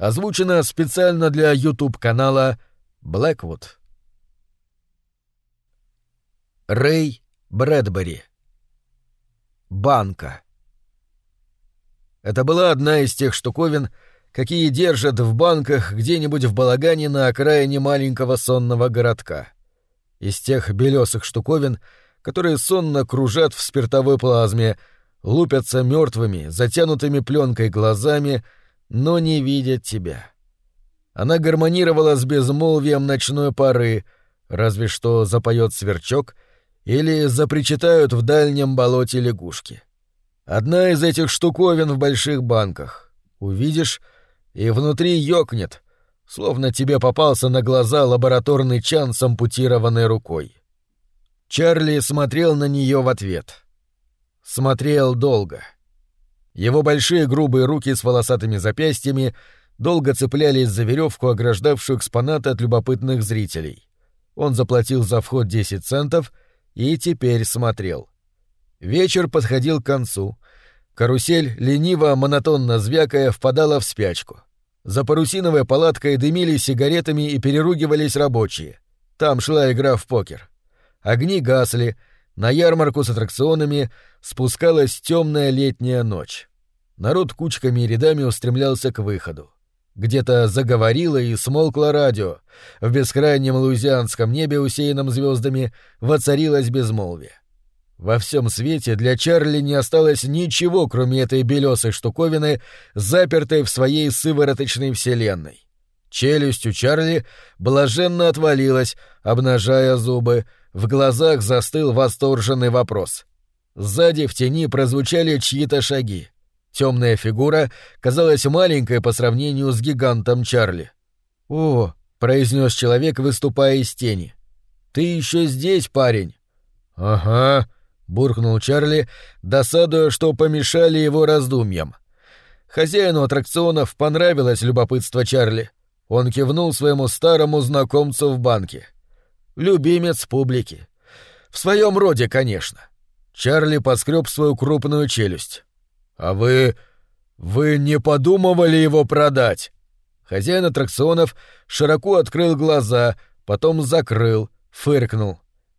Озвучено специально для YouTube-канала Blackwood. Рэй Брэдбери. Банка. Это была одна из тех штуковин, какие держат в банках где-нибудь в балагане на окраине маленького сонного городка. Из тех белесых штуковин, которые сонно кружат в спиртовой плазме, лупятся мертвыми, затянутыми пленкой глазами, но не видят тебя. Она гармонировала с безмолвием ночной поры, разве что запоет сверчок — или запричитают в дальнем болоте лягушки. Одна из этих штуковин в больших банках. Увидишь, и внутри ёкнет, словно тебе попался на глаза лабораторный чан с ампутированной рукой. Чарли смотрел на нее в ответ. Смотрел долго. Его большие грубые руки с волосатыми запястьями долго цеплялись за веревку, ограждавшую экспонат от любопытных зрителей. Он заплатил за вход 10 центов — и теперь смотрел. Вечер подходил к концу. Карусель, лениво, монотонно звякая, впадала в спячку. За парусиновой палаткой дымили сигаретами и переругивались рабочие. Там шла игра в покер. Огни гасли, на ярмарку с аттракционами спускалась темная летняя ночь. Народ кучками и рядами устремлялся к выходу. Где-то заговорило и смолкло радио. В бескрайнем луизианском небе, усеянном звездами, воцарилось безмолвие. Во всем свете для Чарли не осталось ничего, кроме этой белесой штуковины, запертой в своей сывороточной вселенной. Челюсть у Чарли блаженно отвалилась, обнажая зубы, в глазах застыл восторженный вопрос. Сзади в тени прозвучали чьи-то шаги. Темная фигура казалась маленькой по сравнению с гигантом Чарли. «О!» — произнес человек, выступая из тени. «Ты еще здесь, парень?» «Ага», — буркнул Чарли, досадуя, что помешали его раздумьям. Хозяину аттракционов понравилось любопытство Чарли. Он кивнул своему старому знакомцу в банке. Любимец публики. В своем роде, конечно. Чарли поскреб свою крупную челюсть. «А вы... вы не подумывали его продать?» Хозяин аттракционов широко открыл глаза, потом закрыл, фыркнул.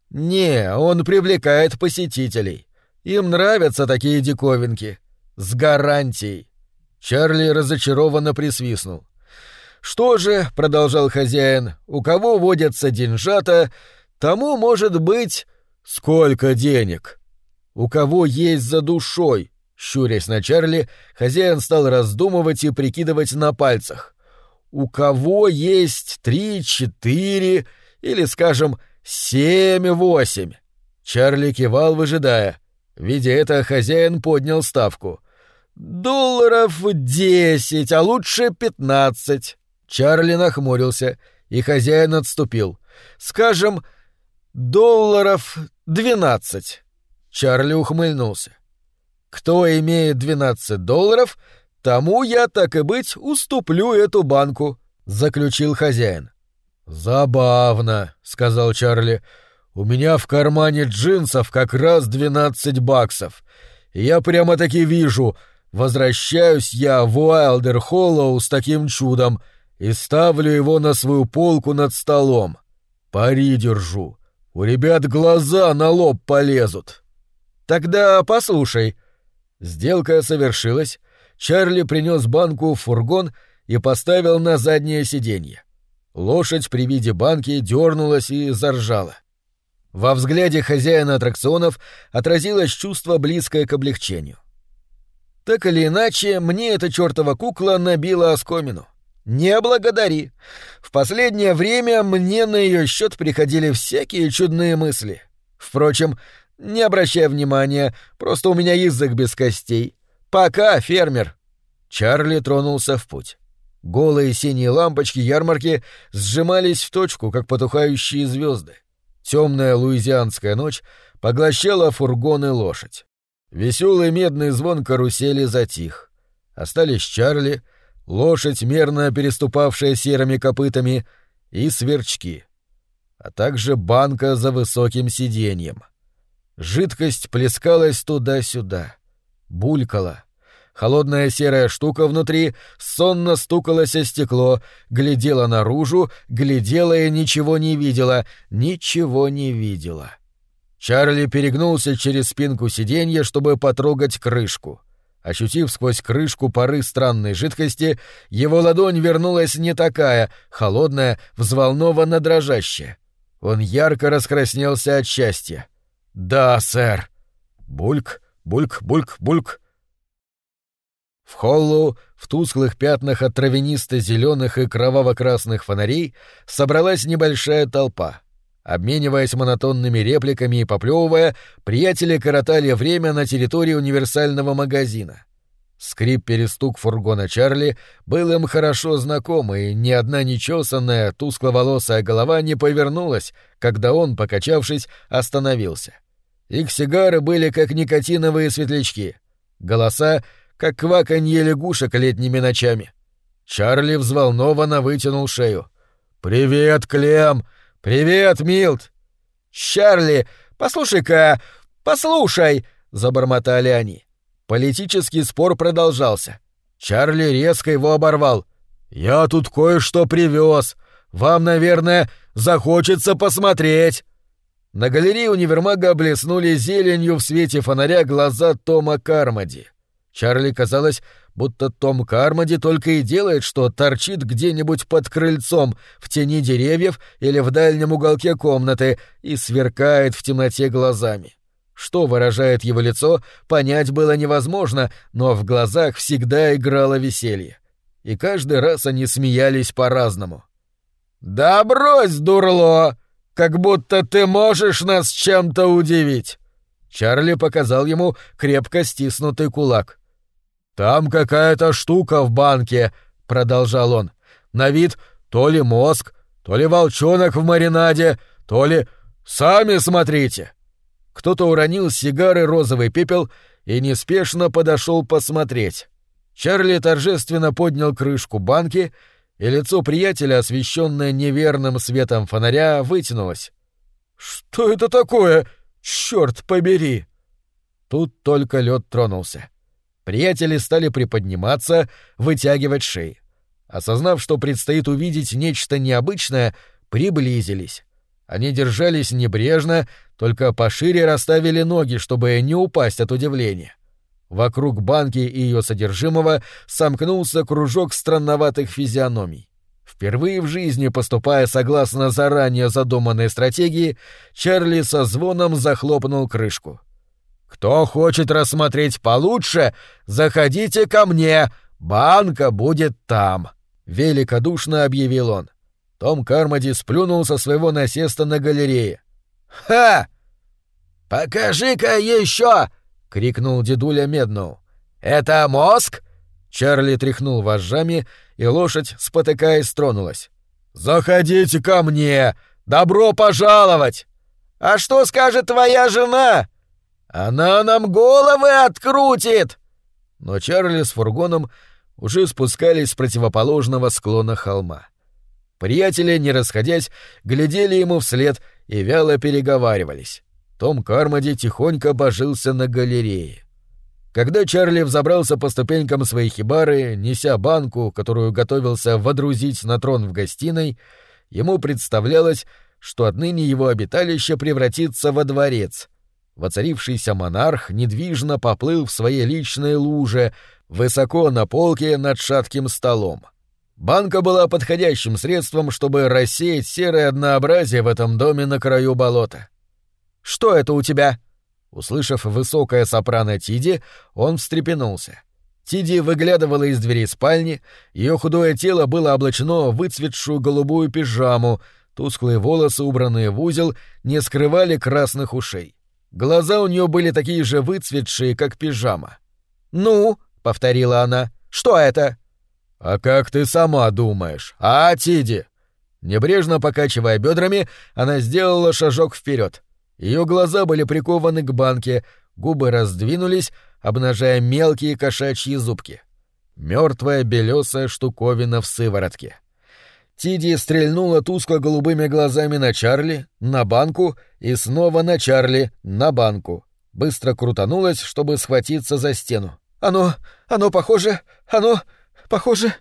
«Не, он привлекает посетителей. Им нравятся такие диковинки. С гарантией». Чарли разочарованно присвистнул. «Что же», — продолжал хозяин, — «у кого водятся деньжата, тому, может быть...» «Сколько денег?» «У кого есть за душой, Щурясь на Чарли, хозяин стал раздумывать и прикидывать на пальцах. У кого есть три, четыре или, скажем, семь-восемь? Чарли кивал, выжидая. Видя это, хозяин поднял ставку. «Долларов десять, а лучше пятнадцать». Чарли нахмурился, и хозяин отступил. «Скажем, долларов двенадцать». Чарли ухмыльнулся. Кто имеет 12 долларов, тому я, так и быть, уступлю эту банку», — заключил хозяин. «Забавно», — сказал Чарли. «У меня в кармане джинсов как раз 12 баксов. я прямо-таки вижу, возвращаюсь я в Уайлдер Холлоу с таким чудом и ставлю его на свою полку над столом. Пари держу. У ребят глаза на лоб полезут». «Тогда послушай», Сделка совершилась. Чарли принес банку в фургон и поставил на заднее сиденье. Лошадь при виде банки дернулась и заржала. Во взгляде хозяина аттракционов отразилось чувство, близкое к облегчению. Так или иначе, мне эта чертова кукла набила оскомину. Не благодари. В последнее время мне на ее счет приходили всякие чудные мысли. Впрочем, не обращай внимания, просто у меня язык без костей. Пока, фермер. Чарли тронулся в путь. Голые синие лампочки ярмарки сжимались в точку, как потухающие звезды. Темная луизианская ночь поглощала фургон и лошадь. Веселый медный звон карусели затих. Остались Чарли, лошадь, мерно переступавшая серыми копытами, и сверчки, а также банка за высоким сиденьем. Жидкость плескалась туда-сюда, булькала. Холодная серая штука внутри сонно стукалась о стекло, глядела наружу, глядела и ничего не видела, ничего не видела. Чарли перегнулся через спинку сиденья, чтобы потрогать крышку. Ощутив сквозь крышку пары странной жидкости, его ладонь вернулась не такая, холодная, взволнованно дрожащая. Он ярко раскраснелся от счастья. «Да, сэр!» Бульк, бульк, бульк, бульк. В холлу, в тусклых пятнах от травянисто-зеленых и кроваво-красных фонарей, собралась небольшая толпа. Обмениваясь монотонными репликами и поплевывая, приятели коротали время на территории универсального магазина. Скрип-перестук фургона Чарли был им хорошо знаком, и ни одна нечесанная, тускловолосая голова не повернулась, когда он, покачавшись, остановился. Их сигары были как никотиновые светлячки, голоса — как кваканье лягушек летними ночами. Чарли взволнованно вытянул шею. «Привет, Клем! Привет, Милт!» «Чарли, послушай-ка, послушай!» — забормотали они. Политический спор продолжался. Чарли резко его оборвал. «Я тут кое-что привез. Вам, наверное, захочется посмотреть». На галерее универмага блеснули зеленью в свете фонаря глаза Тома Кармоди. Чарли казалось, будто Том Кармоди только и делает, что торчит где-нибудь под крыльцом, в тени деревьев или в дальнем уголке комнаты и сверкает в темноте глазами. Что выражает его лицо, понять было невозможно, но в глазах всегда играло веселье. И каждый раз они смеялись по-разному. «Да брось, дурло! Как будто ты можешь нас чем-то удивить!» Чарли показал ему крепко стиснутый кулак. «Там какая-то штука в банке», — продолжал он. «На вид то ли мозг, то ли волчонок в маринаде, то ли... Сами смотрите!» Кто-то уронил сигары розовый пепел и неспешно подошел посмотреть. Чарли торжественно поднял крышку банки, и лицо приятеля, освещенное неверным светом фонаря, вытянулось. «Что это такое? Черт побери!» Тут только лед тронулся. Приятели стали приподниматься, вытягивать шеи. Осознав, что предстоит увидеть нечто необычное, приблизились. Они держались небрежно, только пошире расставили ноги, чтобы не упасть от удивления. Вокруг банки и ее содержимого сомкнулся кружок странноватых физиономий. Впервые в жизни, поступая согласно заранее задуманной стратегии, Чарли со звоном захлопнул крышку. Кто хочет рассмотреть получше, заходите ко мне, банка будет там, великодушно объявил он. Том Кармоди сплюнул со своего насеста на галерее. Ха! Покажи-ка еще! крикнул дедуля Медноу. Это мозг? Чарли тряхнул вожжами, и лошадь, спотыкаясь, тронулась. «Заходите ко мне! Добро пожаловать!» «А что скажет твоя жена?» Она нам головы открутит!» Но Чарли с фургоном уже спускались с противоположного склона холма. Приятели, не расходясь, глядели ему вслед и вяло переговаривались. Том Кармоди тихонько божился на галерее. Когда Чарли взобрался по ступенькам своей хибары, неся банку, которую готовился водрузить на трон в гостиной, ему представлялось, что отныне его обиталище превратится во дворец, Воцарившийся монарх недвижно поплыл в своей личной луже, высоко на полке над шатким столом. Банка была подходящим средством, чтобы рассеять серое однообразие в этом доме на краю болота. «Что это у тебя?» Услышав высокое сопрано Тиди, он встрепенулся. Тиди выглядывала из двери спальни, ее худое тело было облачено в выцветшую голубую пижаму, тусклые волосы, убранные в узел, не скрывали красных ушей. Глаза у нее были такие же выцветшие, как пижама. «Ну?» — повторила она. «Что это?» «А как ты сама думаешь? А, Тиди?» Небрежно покачивая бедрами, она сделала шажок вперед. Ее глаза были прикованы к банке, губы раздвинулись, обнажая мелкие кошачьи зубки. Мертвая белесая штуковина в сыворотке. Тиди стрельнула тускло-голубыми глазами на Чарли, на банку и снова на Чарли, на банку. Быстро крутанулась, чтобы схватиться за стену. Оно... оно похоже... оно... похоже...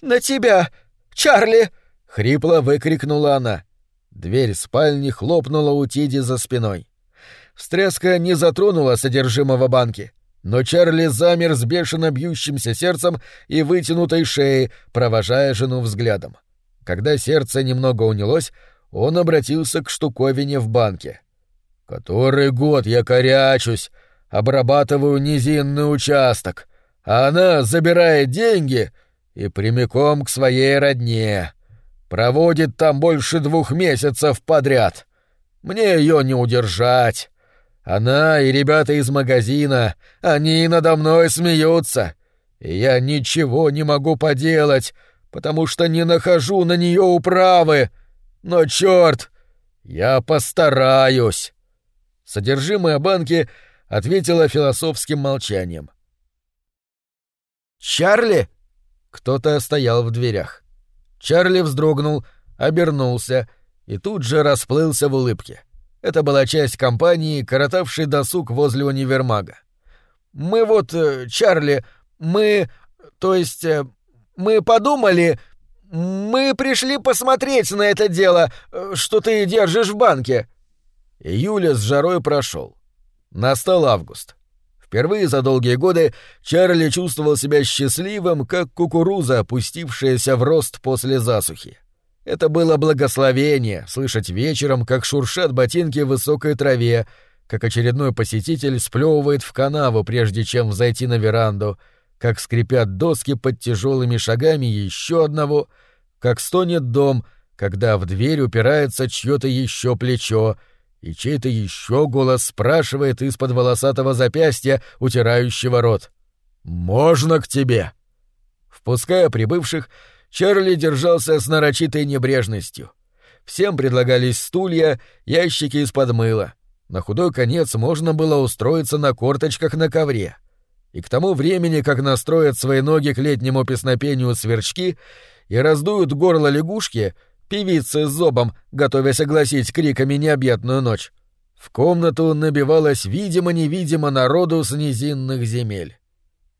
на тебя... Чарли!» — хрипло выкрикнула она. Дверь спальни хлопнула у Тиди за спиной. Встряска не затронула содержимого банки, но Чарли замер с бешено бьющимся сердцем и вытянутой шеей, провожая жену взглядом. Когда сердце немного унялось, он обратился к штуковине в банке. «Который год я корячусь, обрабатываю низинный участок, а она забирает деньги и прямиком к своей родне. Проводит там больше двух месяцев подряд. Мне ее не удержать. Она и ребята из магазина, они надо мной смеются. И я ничего не могу поделать, потому что не нахожу на нее управы. Но черт, я постараюсь. Содержимое банки ответила философским молчанием. «Чарли!» Кто-то стоял в дверях. Чарли вздрогнул, обернулся и тут же расплылся в улыбке. Это была часть компании, коротавшей досуг возле универмага. «Мы вот, э, Чарли, мы... то есть... Мы подумали... мы пришли посмотреть на это дело, э, что ты держишь в банке». Июля с жарой прошел. Настал август. Впервые за долгие годы Чарли чувствовал себя счастливым, как кукуруза, опустившаяся в рост после засухи. Это было благословение — слышать вечером, как шуршат ботинки в высокой траве, как очередной посетитель сплевывает в канаву, прежде чем взойти на веранду, как скрипят доски под тяжелыми шагами еще одного, как стонет дом, когда в дверь упирается чье-то еще плечо — и чей-то еще голос спрашивает из-под волосатого запястья, утирающего рот. «Можно к тебе?» Впуская прибывших, Чарли держался с нарочитой небрежностью. Всем предлагались стулья, ящики из-под мыла. На худой конец можно было устроиться на корточках на ковре. И к тому времени, как настроят свои ноги к летнему песнопению сверчки и раздуют горло лягушки, певицы с зобом, готовясь огласить криками необъятную ночь. В комнату набивалось видимо-невидимо народу с низинных земель.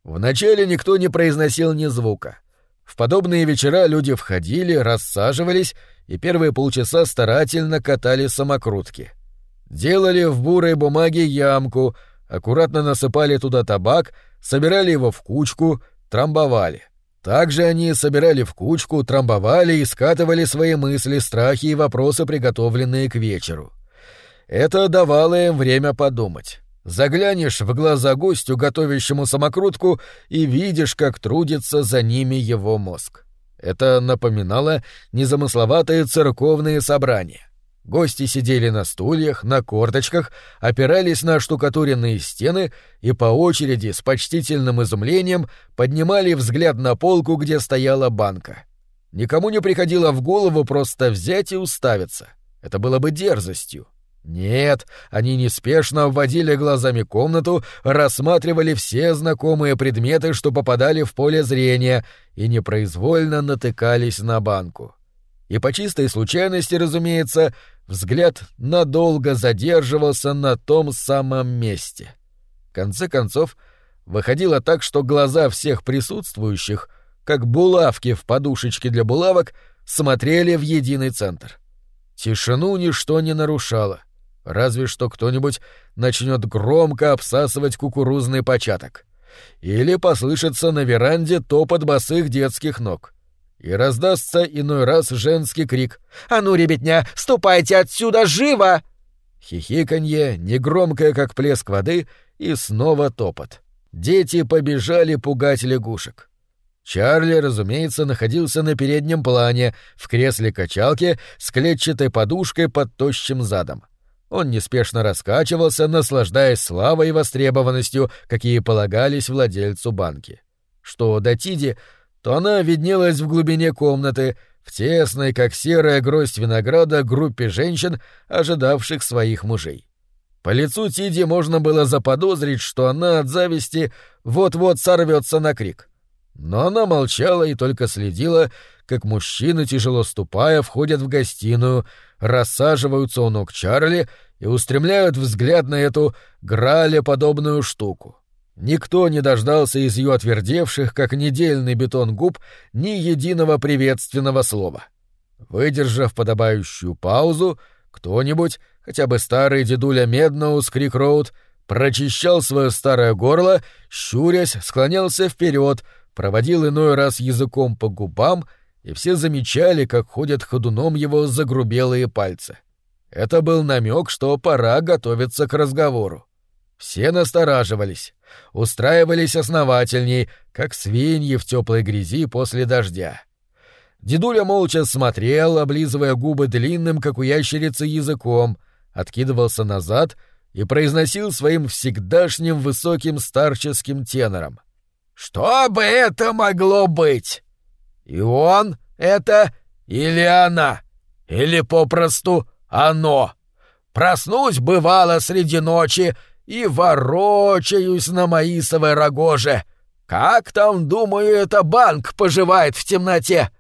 Вначале никто не произносил ни звука. В подобные вечера люди входили, рассаживались и первые полчаса старательно катали самокрутки. Делали в бурой бумаге ямку, аккуратно насыпали туда табак, собирали его в кучку, трамбовали — также они собирали в кучку, трамбовали и скатывали свои мысли, страхи и вопросы, приготовленные к вечеру. Это давало им время подумать. Заглянешь в глаза гостю, готовящему самокрутку, и видишь, как трудится за ними его мозг. Это напоминало незамысловатые церковные собрания. Гости сидели на стульях, на корточках, опирались на штукатуренные стены и по очереди с почтительным изумлением поднимали взгляд на полку, где стояла банка. Никому не приходило в голову просто взять и уставиться. Это было бы дерзостью. Нет, они неспешно вводили глазами комнату, рассматривали все знакомые предметы, что попадали в поле зрения, и непроизвольно натыкались на банку. И по чистой случайности, разумеется, взгляд надолго задерживался на том самом месте. В конце концов, выходило так, что глаза всех присутствующих, как булавки в подушечке для булавок, смотрели в единый центр. Тишину ничто не нарушало, разве что кто-нибудь начнет громко обсасывать кукурузный початок. Или послышится на веранде топот босых детских ног и раздастся иной раз женский крик «А ну, ребятня, ступайте отсюда живо!» Хихиканье, негромкое, как плеск воды, и снова топот. Дети побежали пугать лягушек. Чарли, разумеется, находился на переднем плане, в кресле качалки с клетчатой подушкой под тощим задом. Он неспешно раскачивался, наслаждаясь славой и востребованностью, какие полагались владельцу банки. Что до Тиди, то она виднелась в глубине комнаты, в тесной, как серая гроздь винограда, группе женщин, ожидавших своих мужей. По лицу Тиди можно было заподозрить, что она от зависти вот-вот сорвется на крик. Но она молчала и только следила, как мужчины, тяжело ступая, входят в гостиную, рассаживаются у ног Чарли и устремляют взгляд на эту грале подобную штуку. Никто не дождался из ее отвердевших, как недельный бетон губ, ни единого приветственного слова. Выдержав подобающую паузу, кто-нибудь, хотя бы старый дедуля Медноус Крик-Роуд, прочищал свое старое горло, щурясь, склонялся вперед, проводил иной раз языком по губам, и все замечали, как ходят ходуном его загрубелые пальцы. Это был намек, что пора готовиться к разговору. Все настораживались, устраивались основательней, как свиньи в теплой грязи после дождя. Дедуля молча смотрел, облизывая губы длинным, как у ящерицы, языком, откидывался назад и произносил своим всегдашним высоким старческим тенором. «Что бы это могло быть? И он это или она? Или попросту оно? Проснусь, бывало, среди ночи и ворочаюсь на Маисовой рогоже. Как там, думаю, это банк поживает в темноте?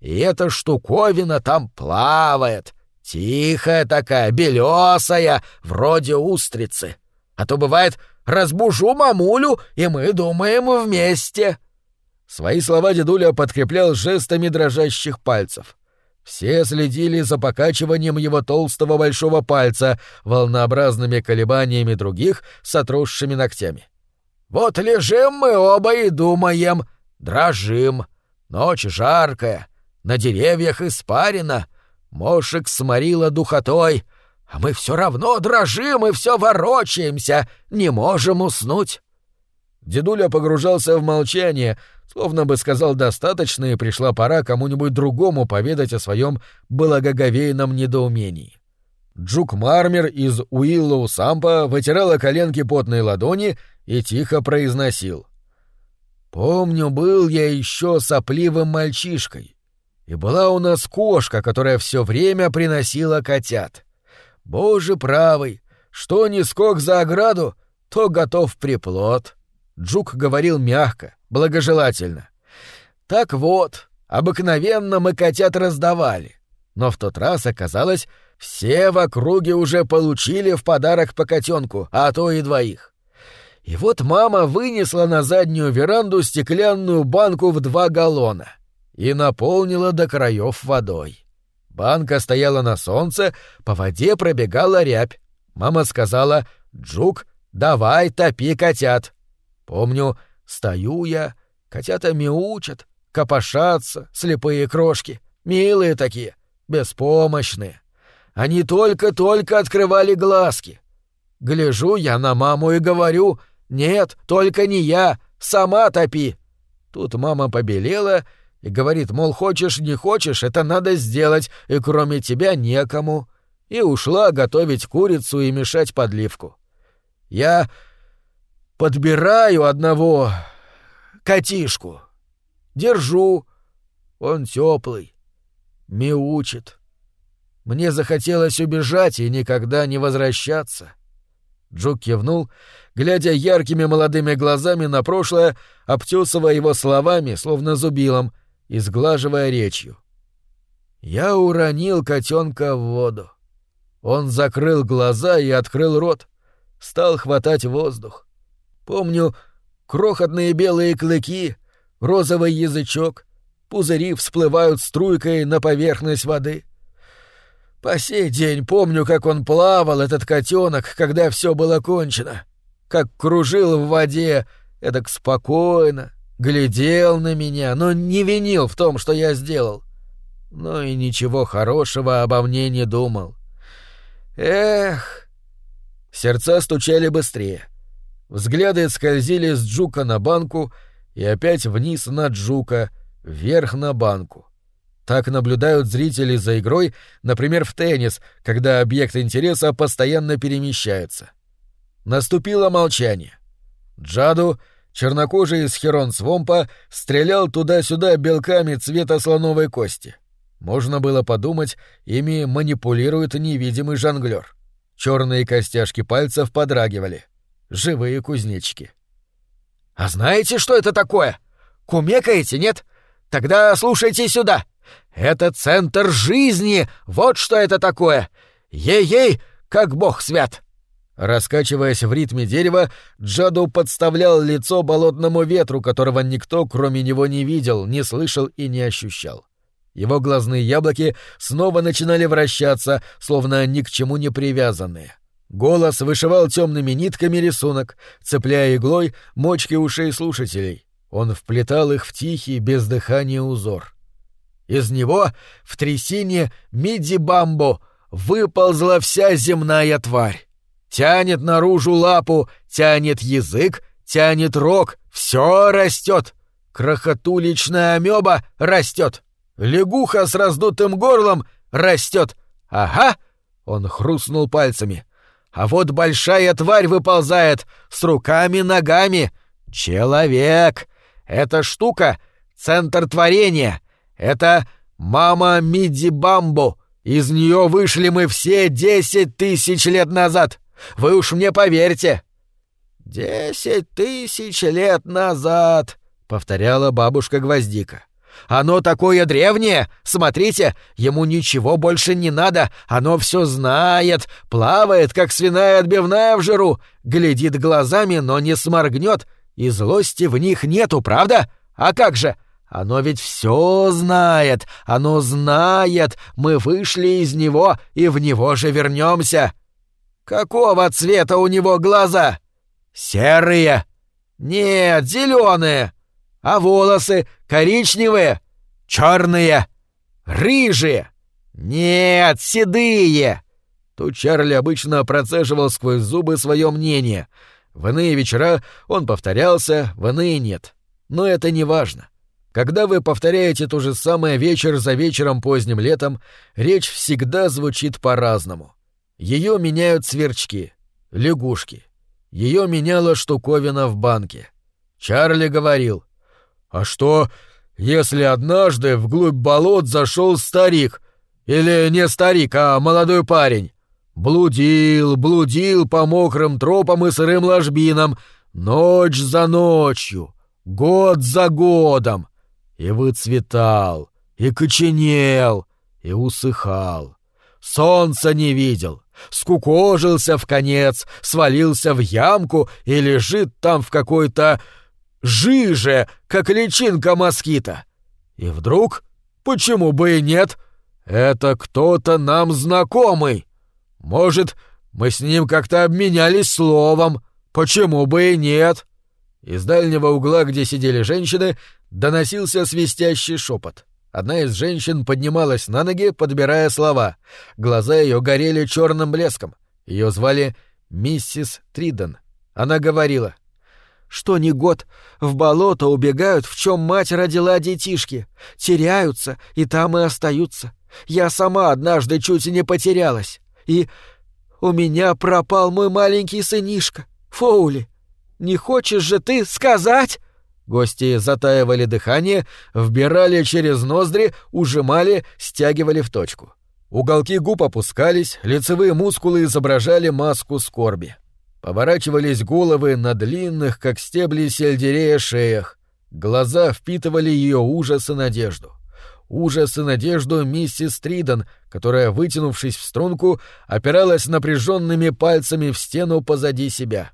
И эта штуковина там плавает. Тихая такая, белесая, вроде устрицы. А то бывает, разбужу мамулю, и мы думаем вместе. Свои слова дедуля подкреплял жестами дрожащих пальцев. Все следили за покачиванием его толстого большого пальца, волнообразными колебаниями других с отросшими ногтями. «Вот лежим мы оба и думаем, дрожим. Ночь жаркая, на деревьях испарина, мошек сморила духотой, а мы все равно дрожим и все ворочаемся, не можем уснуть». Дедуля погружался в молчание, словно бы сказал достаточно и пришла пора кому-нибудь другому поведать о своем благоговейном недоумении. Джук Мармер из Уиллоу Сампа вытирала коленки потной ладони и тихо произносил. «Помню, был я еще сопливым мальчишкой, и была у нас кошка, которая все время приносила котят. Боже правый, что ни скок за ограду, то готов приплод». Джук говорил мягко, благожелательно. «Так вот, обыкновенно мы котят раздавали. Но в тот раз оказалось, все в округе уже получили в подарок по котенку, а то и двоих. И вот мама вынесла на заднюю веранду стеклянную банку в два галлона и наполнила до краев водой. Банка стояла на солнце, по воде пробегала рябь. Мама сказала «Джук, давай топи котят». Помню, стою я, котята мяучат, копошатся, слепые крошки, милые такие, беспомощные. Они только-только открывали глазки. Гляжу я на маму и говорю, «Нет, только не я, сама топи». Тут мама побелела и говорит, мол, хочешь, не хочешь, это надо сделать, и кроме тебя некому. И ушла готовить курицу и мешать подливку. Я подбираю одного котишку. Держу. Он теплый, мяучит. Мне захотелось убежать и никогда не возвращаться. Джук кивнул, глядя яркими молодыми глазами на прошлое, обтесывая его словами, словно зубилом, и сглаживая речью. Я уронил котенка в воду. Он закрыл глаза и открыл рот, стал хватать воздух. Помню крохотные белые клыки, розовый язычок, пузыри всплывают струйкой на поверхность воды. По сей день помню, как он плавал, этот котенок, когда все было кончено, как кружил в воде, эдак спокойно, глядел на меня, но не винил в том, что я сделал. Но и ничего хорошего обо мне не думал. Эх! Сердца стучали быстрее. Взгляды скользили с Джука на банку и опять вниз на Джука, вверх на банку. Так наблюдают зрители за игрой, например, в теннис, когда объект интереса постоянно перемещается. Наступило молчание. Джаду, чернокожий из Херон-Свомпа, стрелял туда-сюда белками цвета слоновой кости. Можно было подумать, ими манипулирует невидимый жонглер. Черные костяшки пальцев подрагивали — живые кузнечики. «А знаете, что это такое? Кумекаете, нет? Тогда слушайте сюда. Это центр жизни, вот что это такое. Ей-ей, как бог свят. Раскачиваясь в ритме дерева, Джаду подставлял лицо болотному ветру, которого никто, кроме него, не видел, не слышал и не ощущал. Его глазные яблоки снова начинали вращаться, словно ни к чему не привязанные. Голос вышивал темными нитками рисунок, цепляя иглой мочки ушей слушателей. Он вплетал их в тихий, без дыхания узор. Из него в трясине миди-бамбо выползла вся земная тварь. Тянет наружу лапу, тянет язык, тянет рог, все растет. Крохотуличная амеба растет. Лягуха с раздутым горлом растет. Ага! Он хрустнул пальцами. А вот большая тварь выползает с руками-ногами. Человек! Эта штука — центр творения. Это мама Миди Бамбо. Из нее вышли мы все десять тысяч лет назад. Вы уж мне поверьте. «Десять тысяч лет назад», — повторяла бабушка Гвоздика. Оно такое древнее! Смотрите, ему ничего больше не надо, оно все знает, плавает, как свиная отбивная в жиру, глядит глазами, но не сморгнет, и злости в них нету, правда? А как же? Оно ведь все знает, оно знает, мы вышли из него и в него же вернемся. Какого цвета у него глаза? Серые? Нет, зеленые. А волосы коричневые? Черные? Рыжие? Нет, седые. Тут Чарли обычно процеживал сквозь зубы свое мнение. В иные вечера он повторялся, в иные нет. Но это не важно. Когда вы повторяете то же самое вечер за вечером поздним летом, речь всегда звучит по-разному. Ее меняют сверчки, лягушки. Ее меняла штуковина в банке. Чарли говорил, а что, если однажды вглубь болот зашел старик, или не старик, а молодой парень, блудил, блудил по мокрым тропам и сырым ложбинам, ночь за ночью, год за годом, и выцветал, и коченел, и усыхал. Солнца не видел, скукожился в конец, свалился в ямку и лежит там в какой-то жиже, как личинка москита. И вдруг, почему бы и нет, это кто-то нам знакомый. Может, мы с ним как-то обменялись словом, почему бы и нет. Из дальнего угла, где сидели женщины, доносился свистящий шепот. Одна из женщин поднималась на ноги, подбирая слова. Глаза ее горели черным блеском. Ее звали миссис Триден. Она говорила — что ни год в болото убегают, в чем мать родила детишки, теряются и там и остаются. Я сама однажды чуть не потерялась. И у меня пропал мой маленький сынишка, Фоули. Не хочешь же ты сказать?» Гости затаивали дыхание, вбирали через ноздри, ужимали, стягивали в точку. Уголки губ опускались, лицевые мускулы изображали маску скорби. Поворачивались головы на длинных, как стебли сельдерея, шеях. Глаза впитывали ее ужас и надежду. Ужас и надежду миссис Триден, которая, вытянувшись в струнку, опиралась напряженными пальцами в стену позади себя.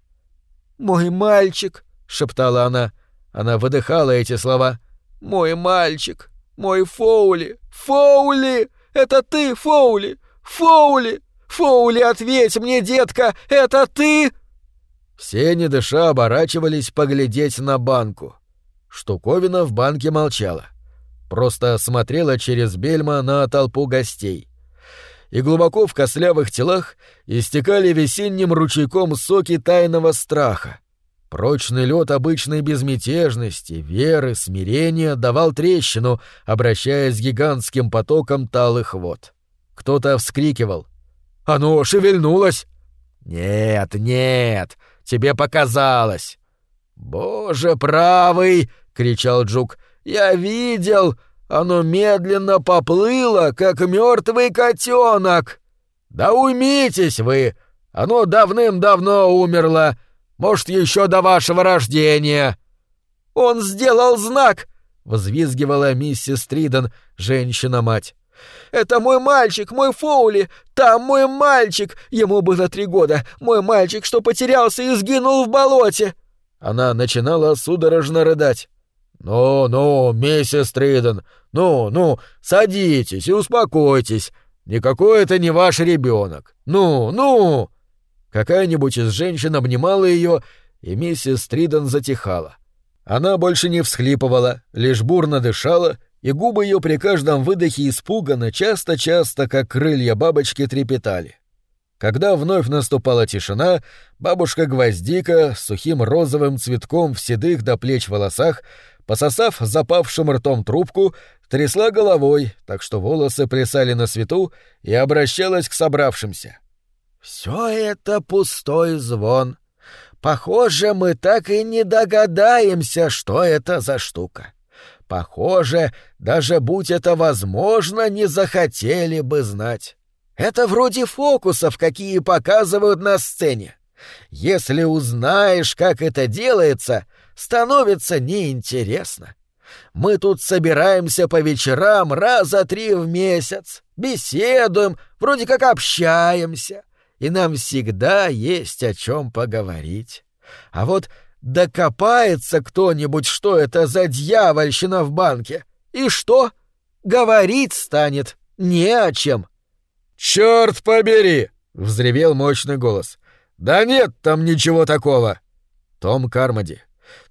«Мой мальчик!» — шептала она. Она выдыхала эти слова. «Мой мальчик! Мой Фоули! Фоули! Это ты, Фоули! Фоули! Фоули, ответь мне, детка! Это ты!» Все, не дыша, оборачивались поглядеть на банку. Штуковина в банке молчала. Просто смотрела через бельма на толпу гостей. И глубоко в кослявых телах истекали весенним ручейком соки тайного страха. Прочный лед обычной безмятежности, веры, смирения давал трещину, обращаясь гигантским потоком талых вод. Кто-то вскрикивал. «Оно шевельнулось!» «Нет, нет!» Тебе показалось!» «Боже правый!» — кричал Джук. «Я видел! Оно медленно поплыло, как мертвый котенок!» «Да уймитесь вы! Оно давным-давно умерло! Может, еще до вашего рождения!» «Он сделал знак!» — взвизгивала миссис Триден, женщина-мать. Это мой мальчик, мой Фоули! Там мой мальчик! Ему было три года! Мой мальчик, что потерялся и сгинул в болоте!» Она начинала судорожно рыдать. «Ну-ну, миссис Триден, ну-ну, садитесь и успокойтесь. Никакой это не ваш ребенок. Ну-ну!» Какая-нибудь из женщин обнимала ее, и миссис Триден затихала. Она больше не всхлипывала, лишь бурно дышала, и губы ее при каждом выдохе испуганно, часто-часто, как крылья бабочки, трепетали. Когда вновь наступала тишина, бабушка Гвоздика с сухим розовым цветком в седых до плеч волосах, пососав запавшим ртом трубку, трясла головой, так что волосы плясали на свету, и обращалась к собравшимся. «Все это пустой звон. Похоже, мы так и не догадаемся, что это за штука. Похоже, даже будь это возможно, не захотели бы знать. Это вроде фокусов, какие показывают на сцене. Если узнаешь, как это делается, становится неинтересно. Мы тут собираемся по вечерам раза три в месяц, беседуем, вроде как общаемся, и нам всегда есть о чем поговорить. А вот докопается кто-нибудь, что это за дьявольщина в банке, и что? Говорить станет не о чем. «Черт побери!» — взревел мощный голос. «Да нет там ничего такого!» Том Кармоди.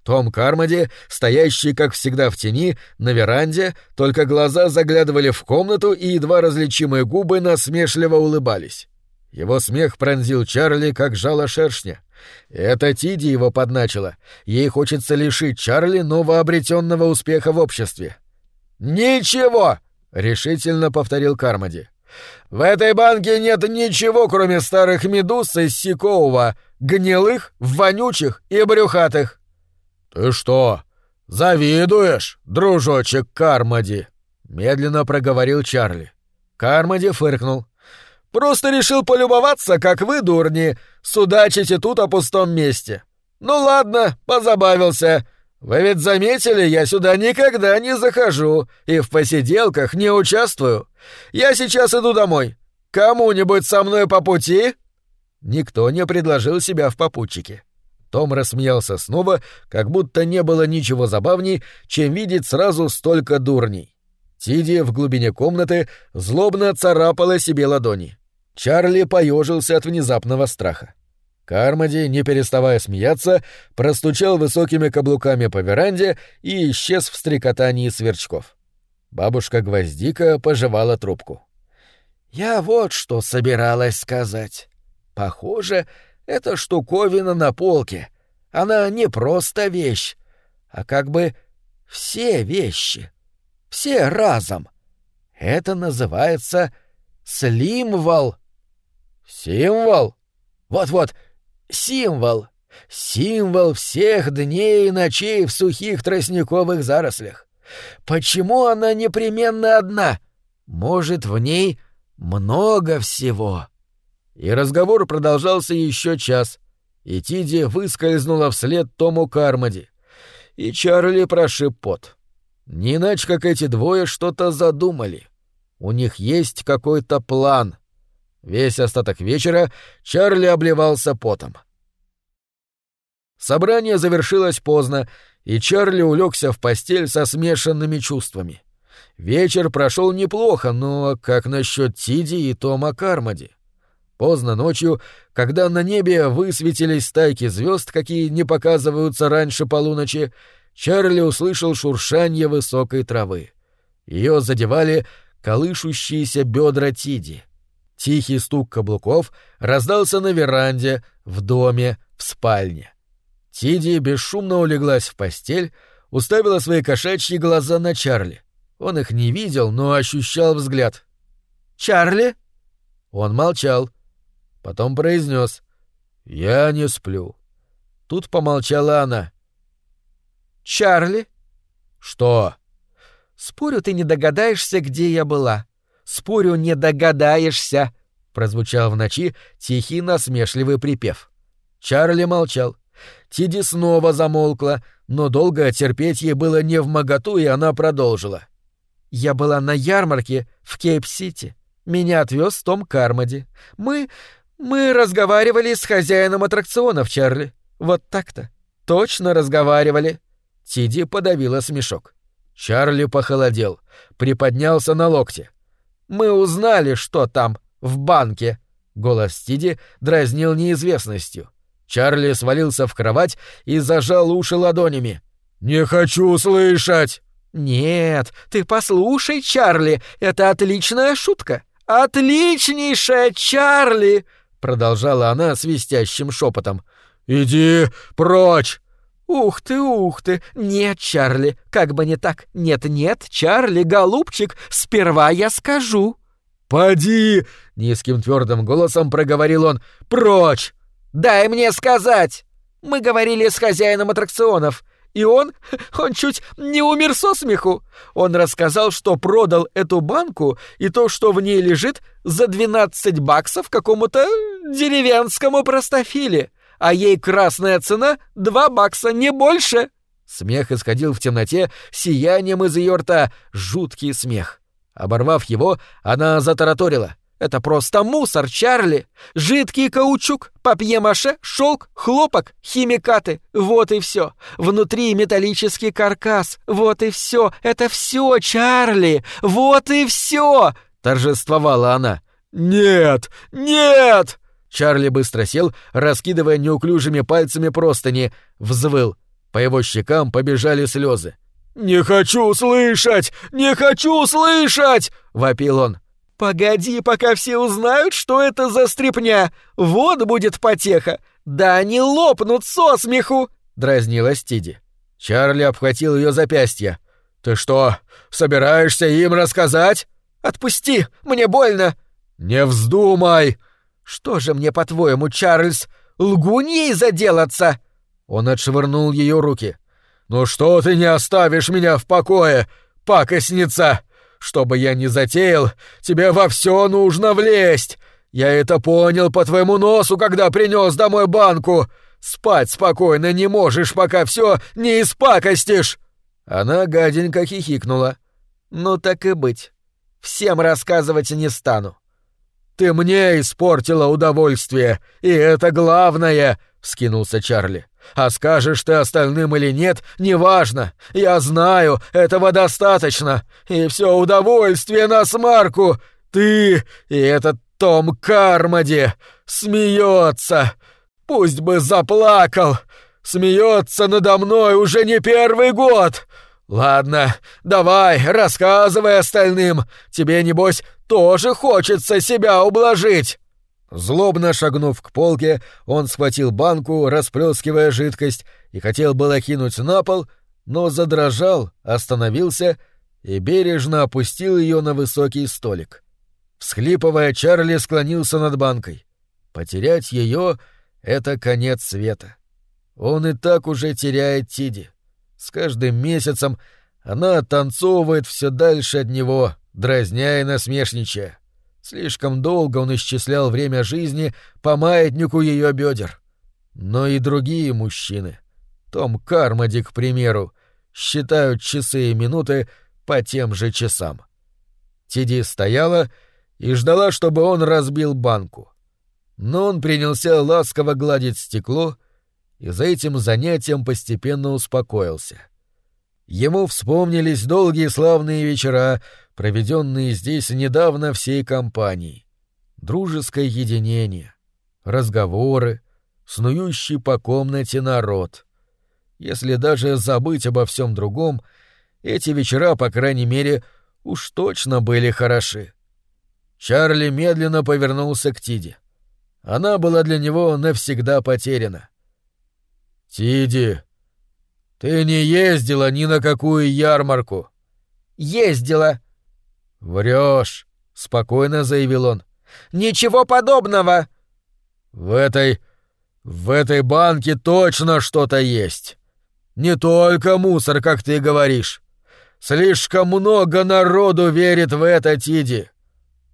Том Кармоди, стоящий, как всегда, в тени, на веранде, только глаза заглядывали в комнату, и едва различимые губы насмешливо улыбались. Его смех пронзил Чарли, как жало шершня. Это Тиди его подначила. Ей хочется лишить Чарли новообретенного успеха в обществе. «Ничего!» — решительно повторил Кармоди. «В этой банке нет ничего, кроме старых медуз из Сикоува, гнилых, вонючих и брюхатых». «Ты что, завидуешь, дружочек Кармоди?» — медленно проговорил Чарли. Кармоди фыркнул. Просто решил полюбоваться, как вы, дурни, судачите тут о пустом месте. Ну ладно, позабавился. Вы ведь заметили, я сюда никогда не захожу и в посиделках не участвую. Я сейчас иду домой. Кому-нибудь со мной по пути?» Никто не предложил себя в попутчике. Том рассмеялся снова, как будто не было ничего забавней, чем видеть сразу столько дурней. Тиди в глубине комнаты злобно царапала себе ладони. Чарли поежился от внезапного страха. Кармоди, не переставая смеяться, простучал высокими каблуками по веранде и исчез в стрекотании сверчков. Бабушка Гвоздика пожевала трубку. «Я вот что собиралась сказать. Похоже, это штуковина на полке. Она не просто вещь, а как бы все вещи. Все разом. Это называется слимвал. Символ? Вот-вот, символ. Символ всех дней и ночей в сухих тростниковых зарослях. Почему она непременно одна? Может, в ней много всего. И разговор продолжался еще час, и Тиди выскользнула вслед Тому Кармоди. И Чарли прошиб пот. Не иначе, как эти двое что-то задумали. У них есть какой-то план. Весь остаток вечера Чарли обливался потом. Собрание завершилось поздно, и Чарли улегся в постель со смешанными чувствами. Вечер прошел неплохо, но как насчет Тиди и Тома Кармоди? Поздно ночью, когда на небе высветились стайки звезд, какие не показываются раньше полуночи, Чарли услышал шуршание высокой травы. Ее задевали колышущиеся бедра Тиди. Тихий стук каблуков раздался на веранде, в доме, в спальне. Тиди бесшумно улеглась в постель, уставила свои кошачьи глаза на Чарли. Он их не видел, но ощущал взгляд. «Чарли?» Он молчал. Потом произнес: «Я не сплю». Тут помолчала она. «Чарли?» «Что?» «Спорю, ты не догадаешься, где я была. Спорю, не догадаешься!» — прозвучал в ночи тихий насмешливый припев. Чарли молчал. Тиди снова замолкла, но долго терпеть ей было не в моготу, и она продолжила. Я была на ярмарке в Кейп-Сити. Меня отвез Том Кармоди. Мы... мы разговаривали с хозяином аттракционов, Чарли. Вот так-то. Точно разговаривали. Тиди подавила смешок. Чарли похолодел, приподнялся на локте. Мы узнали, что там, в банке. Голос Тиди дразнил неизвестностью. Чарли свалился в кровать и зажал уши ладонями. «Не хочу слышать!» «Нет, ты послушай, Чарли, это отличная шутка. Отличнейшая, Чарли!» Продолжала она свистящим шепотом. «Иди прочь!» «Ух ты, ух ты! Нет, Чарли, как бы не так. Нет-нет, Чарли, голубчик, сперва я скажу». «Поди!» — низким твердым голосом проговорил он. «Прочь!» «Дай мне сказать!» «Мы говорили с хозяином аттракционов. И он... он чуть не умер со смеху. Он рассказал, что продал эту банку и то, что в ней лежит, за 12 баксов какому-то деревенскому простофиле, а ей красная цена — 2 бакса, не больше. Смех исходил в темноте, сиянием из ее рта, жуткий смех. Оборвав его, она затараторила. Это просто мусор, Чарли. Жидкий каучук, папье-маше, шелк, хлопок, химикаты. Вот и все. Внутри металлический каркас. Вот и все. Это все, Чарли. Вот и все. Торжествовала она. Нет, нет! Чарли быстро сел, раскидывая неуклюжими пальцами простыни, взвыл. По его щекам побежали слезы. «Не хочу слышать! Не хочу слышать!» — вопил он. «Погоди, пока все узнают, что это за стряпня! Вот будет потеха! Да они лопнут со смеху!» — дразнила Стиди. Чарли обхватил ее запястье. «Ты что, собираешься им рассказать?» «Отпусти! Мне больно!» «Не вздумай!» «Что же мне, по-твоему, Чарльз, лгуньей заделаться?» Он отшвырнул ее руки. «Ну что ты не оставишь меня в покое, пакостница?» Что бы я ни затеял, тебе во все нужно влезть. Я это понял по твоему носу, когда принес домой банку. Спать спокойно не можешь, пока все не испакостишь. Она гаденько хихикнула. Ну так и быть. Всем рассказывать не стану. Ты мне испортила удовольствие, и это главное, вскинулся Чарли. А скажешь ты остальным или нет, неважно. Я знаю, этого достаточно. И все удовольствие на смарку. Ты и этот Том Кармоди смеется. Пусть бы заплакал. Смеется надо мной уже не первый год. Ладно, давай, рассказывай остальным. Тебе, небось, тоже хочется себя ублажить. Злобно шагнув к полке, он схватил банку, расплескивая жидкость, и хотел было кинуть на пол, но задрожал, остановился и бережно опустил ее на высокий столик. Всхлипывая, Чарли склонился над банкой. Потерять ее — это конец света. Он и так уже теряет Тиди. С каждым месяцем она танцовывает все дальше от него, дразня и насмешничая. Слишком долго он исчислял время жизни по маятнику ее бедер. Но и другие мужчины, Том Кармоди, к примеру, считают часы и минуты по тем же часам. Тиди стояла и ждала, чтобы он разбил банку. Но он принялся ласково гладить стекло и за этим занятием постепенно успокоился. Ему вспомнились долгие славные вечера, проведенные здесь недавно всей компанией. Дружеское единение, разговоры, снующий по комнате народ. Если даже забыть обо всем другом, эти вечера, по крайней мере, уж точно были хороши. Чарли медленно повернулся к Тиде. Она была для него навсегда потеряна. «Тиди, ты не ездила ни на какую ярмарку?» «Ездила», Врешь, спокойно заявил он. Ничего подобного. В этой в этой банке точно что-то есть. Не только мусор, как ты говоришь. Слишком много народу верит в это, Тиди.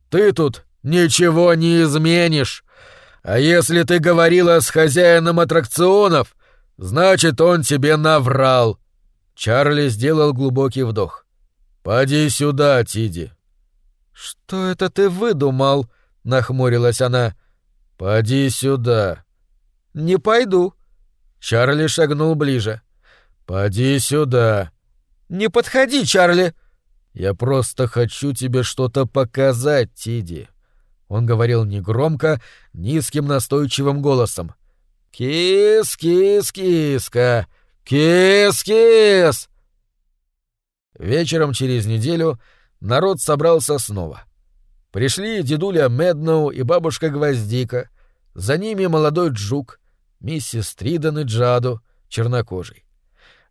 Ты тут ничего не изменишь. А если ты говорила с хозяином аттракционов, значит, он тебе наврал. Чарли сделал глубокий вдох. «Поди сюда, Тиди». «Что это ты выдумал?» — нахмурилась она. «Поди сюда». «Не пойду». Чарли шагнул ближе. «Поди сюда». «Не подходи, Чарли!» «Я просто хочу тебе что-то показать, Тиди». Он говорил негромко, низким настойчивым голосом. «Кис-кис-киска! Кис-кис!» Вечером через неделю народ собрался снова. Пришли дедуля Медноу и бабушка Гвоздика, за ними молодой Джук, миссис Триден и Джаду, чернокожий.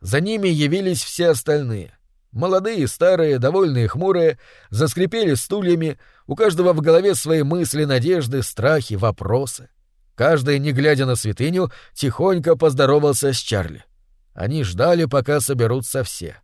За ними явились все остальные. Молодые, старые, довольные, хмурые, заскрипели стульями, у каждого в голове свои мысли, надежды, страхи, вопросы. Каждый, не глядя на святыню, тихонько поздоровался с Чарли. Они ждали, пока соберутся все.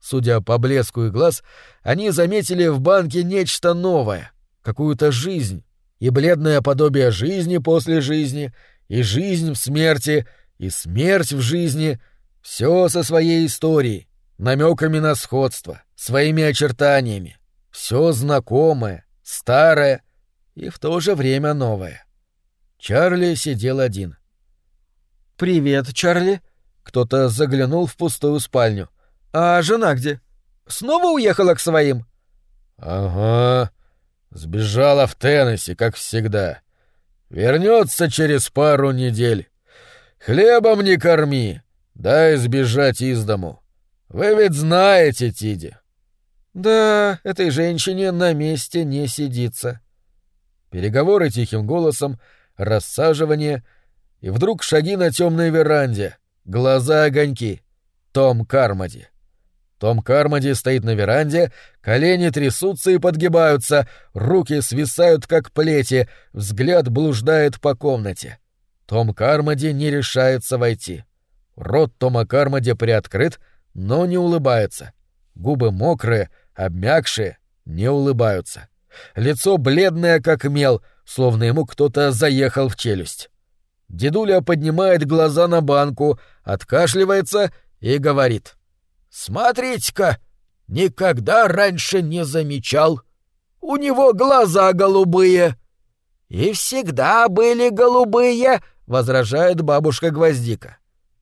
Судя по блеску и глаз, они заметили в банке нечто новое, какую-то жизнь, и бледное подобие жизни после жизни, и жизнь в смерти, и смерть в жизни — все со своей историей, намеками на сходство, своими очертаниями. Все знакомое, старое и в то же время новое. Чарли сидел один. «Привет, Чарли!» Кто-то заглянул в пустую спальню. «А жена где? Снова уехала к своим?» «Ага. Сбежала в Теннесси, как всегда. Вернется через пару недель. Хлебом не корми. Дай сбежать из дому. Вы ведь знаете, Тиди. Да, этой женщине на месте не сидится. Переговоры тихим голосом, рассаживание, и вдруг шаги на темной веранде, глаза огоньки. Том Кармоди. Том Кармоди стоит на веранде, колени трясутся и подгибаются, руки свисают как плети, взгляд блуждает по комнате. Том Кармоди не решается войти. Рот Тома Кармоди приоткрыт, но не улыбается. Губы мокрые, обмякшие, не улыбаются. Лицо бледное, как мел, словно ему кто-то заехал в челюсть. Дедуля поднимает глаза на банку, откашливается и говорит. «Смотрите-ка, никогда раньше не замечал. У него глаза голубые». «И всегда были голубые», — возражает бабушка Гвоздика.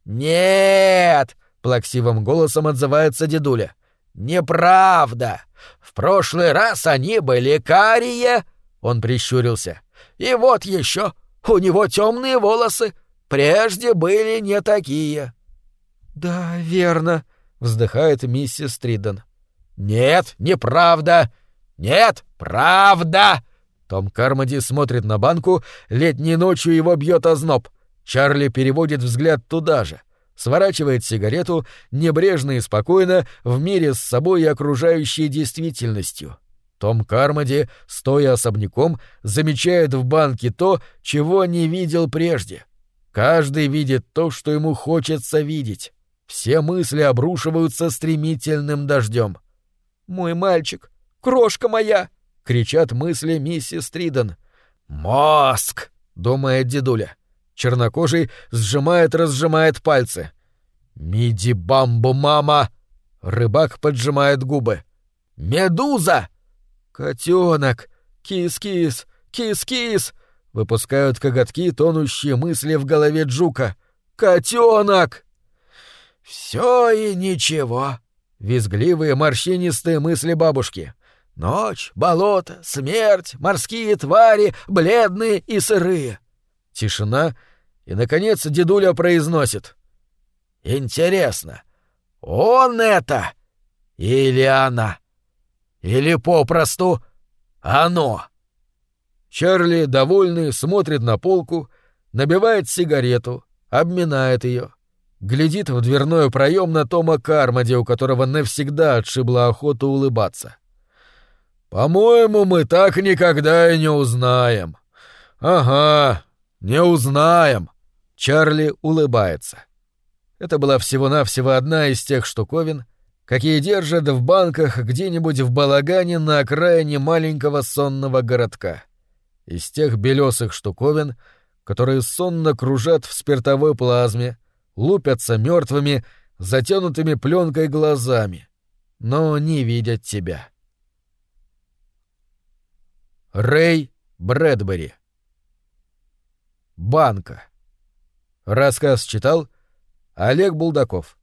«Нет!» — плаксивым голосом отзывается дедуля. «Неправда! В прошлый раз они были карие!» Он прищурился. «И вот еще! У него темные волосы! Прежде были не такие!» «Да, верно!» — вздыхает миссис Триден. «Нет, неправда! Нет, правда!» Том Кармоди смотрит на банку, летней ночью его бьет озноб. Чарли переводит взгляд туда же, сворачивает сигарету небрежно и спокойно в мире с собой и окружающей действительностью. Том Кармоди, стоя особняком, замечает в банке то, чего не видел прежде. Каждый видит то, что ему хочется видеть. Все мысли обрушиваются стремительным дождем. «Мой мальчик! Крошка моя!» — кричат мысли миссис Триден. «Мозг!» — думает дедуля. Чернокожий сжимает-разжимает пальцы. «Миди-бамбу, мама!» Рыбак поджимает губы. «Медуза!» «Котенок! Кис-кис! Кис-кис!» Выпускают коготки, тонущие мысли в голове Джука. «Котенок!» «Все и ничего!» Визгливые морщинистые мысли бабушки. «Ночь, болото, смерть, морские твари, бледные и сырые. Тишина, и, наконец, дедуля произносит. «Интересно, он это или она? Или попросту оно?» Чарли, довольный, смотрит на полку, набивает сигарету, обминает ее, глядит в дверной проем на Тома Кармоди, у которого навсегда отшибла охота улыбаться. «По-моему, мы так никогда и не узнаем. Ага, «Не узнаем!» Чарли улыбается. Это была всего-навсего одна из тех штуковин, какие держат в банках где-нибудь в балагане на окраине маленького сонного городка. Из тех белесых штуковин, которые сонно кружат в спиртовой плазме, лупятся мертвыми, затянутыми пленкой глазами. но не видят тебя. Рэй Брэдбери Банка Рассказ читал Олег Булдаков